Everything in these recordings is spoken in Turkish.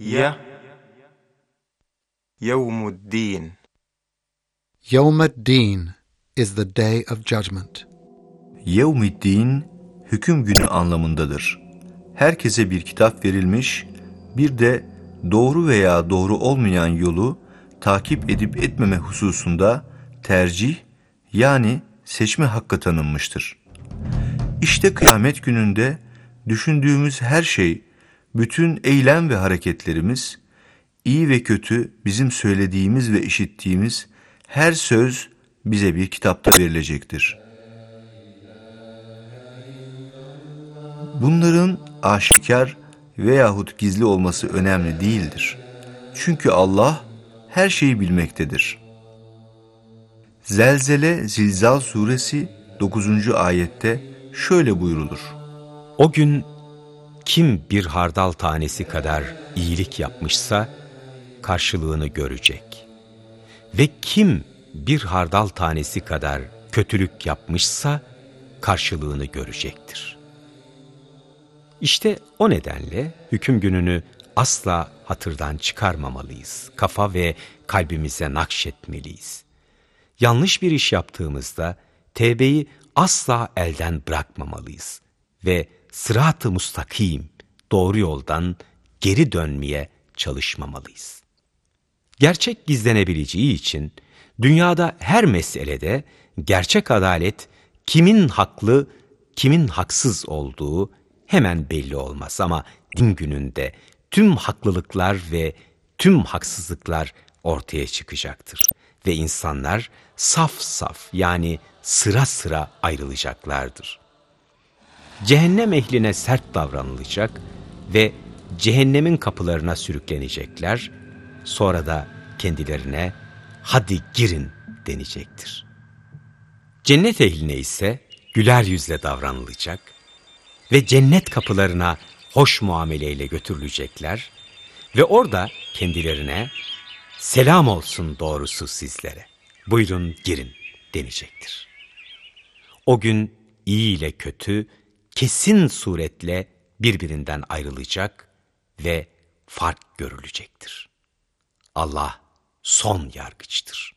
ي يوم الدين Yawm ad-Din is the day of judgment. Yevmiddin hüküm günü anlamındadır. Herkese bir kitap verilmiş, bir de doğru veya doğru olmayan yolu takip edip etmeme hususunda tercih yani seçme hakkı tanınmıştır. İşte kıyamet gününde düşündüğümüz her şey, bütün eylem ve hareketlerimiz, iyi ve kötü bizim söylediğimiz ve işittiğimiz her söz bize bir kitapta verilecektir. Bunların aşikar veyahut gizli olması önemli değildir. Çünkü Allah her şeyi bilmektedir. Zelzele Zilzal suresi 9. ayette şöyle buyrulur. O gün kim bir hardal tanesi kadar iyilik yapmışsa karşılığını görecek. Ve kim bir hardal tanesi kadar kötülük yapmışsa karşılığını görecektir. İşte o nedenle hüküm gününü asla hatırdan çıkarmamalıyız. Kafa ve kalbimize nakşetmeliyiz. Yanlış bir iş yaptığımızda tevbeyi asla elden bırakmamalıyız ve sırat-ı mustakim, doğru yoldan geri dönmeye çalışmamalıyız. Gerçek gizlenebileceği için dünyada her meselede gerçek adalet kimin haklı, kimin haksız olduğu hemen belli olmaz ama din gününde tüm haklılıklar ve tüm haksızlıklar ortaya çıkacaktır ve insanlar saf saf yani sıra sıra ayrılacaklardır. Cehennem ehline sert davranılacak ve cehennemin kapılarına sürüklenecekler, sonra da kendilerine hadi girin denecektir. Cennet ehline ise güler yüzle davranılacak ve cennet kapılarına hoş muameleyle götürülecekler ve orada kendilerine selam olsun doğrusu sizlere, buyurun girin denecektir. O gün iyi ile kötü kesin suretle birbirinden ayrılacak ve fark görülecektir. Allah son yargıçtır.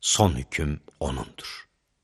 Son hüküm O'nundur.